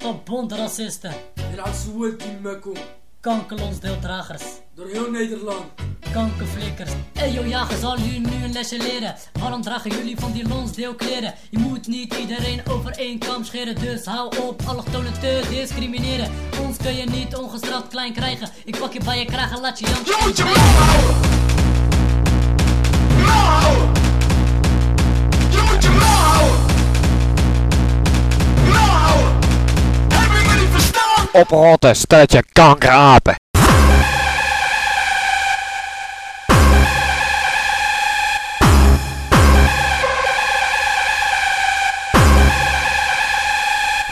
Top bond racisten. Eruit die mekko. Kankerlonsdeeldragers. Door heel Nederland. Kankerflikkers. Ey yo jagers, al jullie nu een lesje leren. Waarom dragen jullie van die lonsdeelkleren? Je moet niet iedereen over één kam scheren. Dus hou op allochtonen te discrimineren. Ons kun je niet ongestraft klein krijgen. Ik pak je bij je kraag en laat je janken. Oprotten, stelletje kankerapen.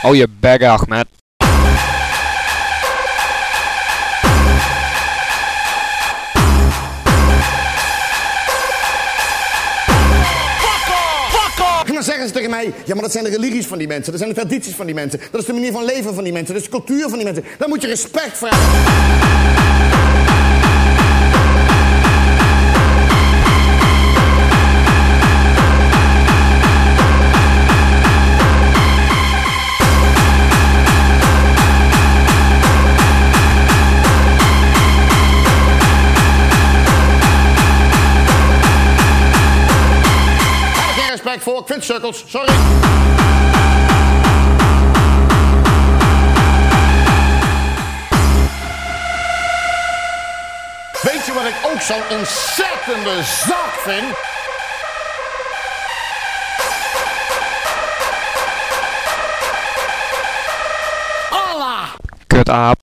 Oh je bek Ahmed. Tegen mij, ja maar dat zijn de religies van die mensen, dat zijn de tradities van die mensen, dat is de manier van leven van die mensen, dat is de cultuur van die mensen. Daar moet je respect voor hebben. Voor, ik vind sukkels, sorry. Weet je wat ik ook zo'n ontzettende zak vind? Allah! Kut aap.